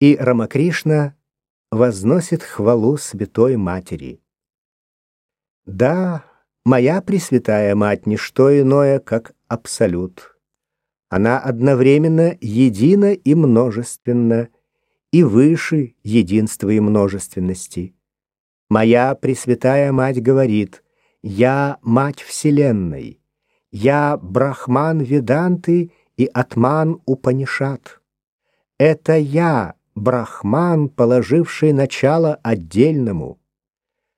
И Рамакришна возносит хвалу Святой Матери. Да, моя Пресвятая Мать — не что иное, как Абсолют. Она одновременно едина и множественна, и выше единства и множественности. Моя Пресвятая Мать говорит, «Я Мать Вселенной, я Брахман Веданты и Атман Упанишат. Это я, Брахман, положивший начало отдельному.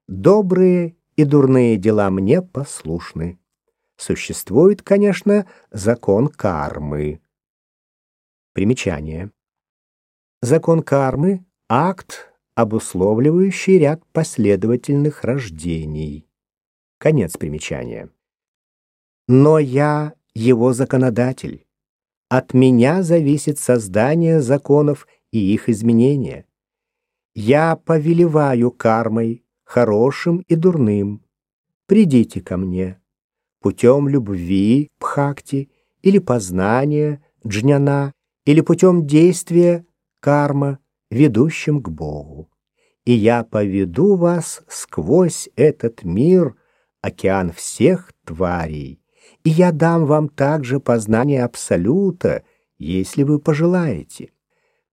Добрые и дурные дела мне послушны. Существует, конечно, закон кармы. Примечание. Закон кармы — акт, обусловливающий ряд последовательных рождений. Конец примечания. Но я его законодатель. От меня зависит создание законов и их изменение. Я повелеваю кармой, хорошим и дурным. Придите ко мне путем любви, пхакти, или познания, джняна, или путем действия, карма, ведущим к Богу. И я поведу вас сквозь этот мир, океан всех тварей, и я дам вам также познание Абсолюта, если вы пожелаете.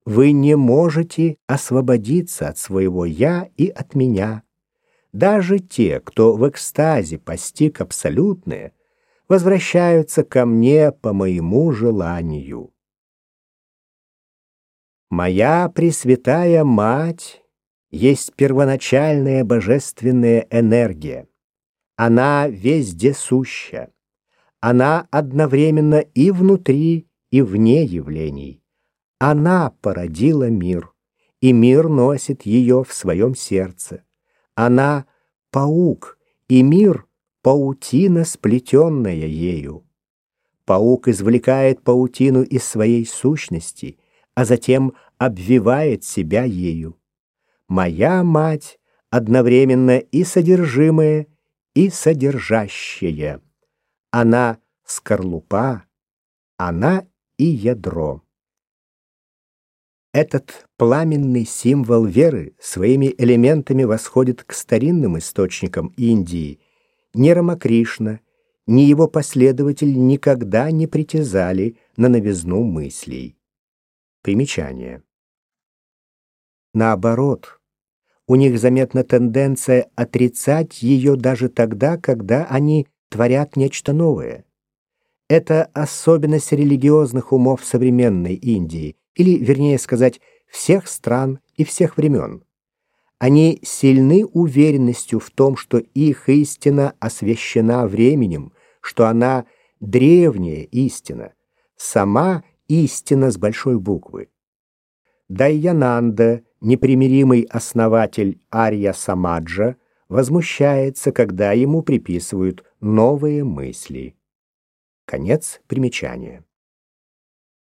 Вы не можете освободиться от своего «я» и от меня. Даже те, кто в экстазе постиг абсолютное, возвращаются ко мне по моему желанию. Моя Пресвятая Мать есть первоначальная божественная энергия. Она везде суща. Она одновременно и внутри, и вне явлений. Она породила мир, и мир носит ее в своем сердце. Она — паук, и мир — паутина, сплетенная ею. Паук извлекает паутину из своей сущности, а затем обвивает себя ею. Моя мать одновременно и содержимое, и содержащее. Она скорлупа, она и ядро. Этот пламенный символ веры своими элементами восходит к старинным источникам Индии. Ни Рамакришна, ни его последователь никогда не притязали на новизну мыслей. Примечание. Наоборот, у них заметна тенденция отрицать ее даже тогда, когда они творят нечто новое. Это особенность религиозных умов современной Индии, или, вернее сказать, всех стран и всех времен. Они сильны уверенностью в том, что их истина освящена временем, что она древняя истина, сама истина с большой буквы. Дайянанда, непримиримый основатель Арья Самаджа, возмущается, когда ему приписывают новые мысли. Конец примечания.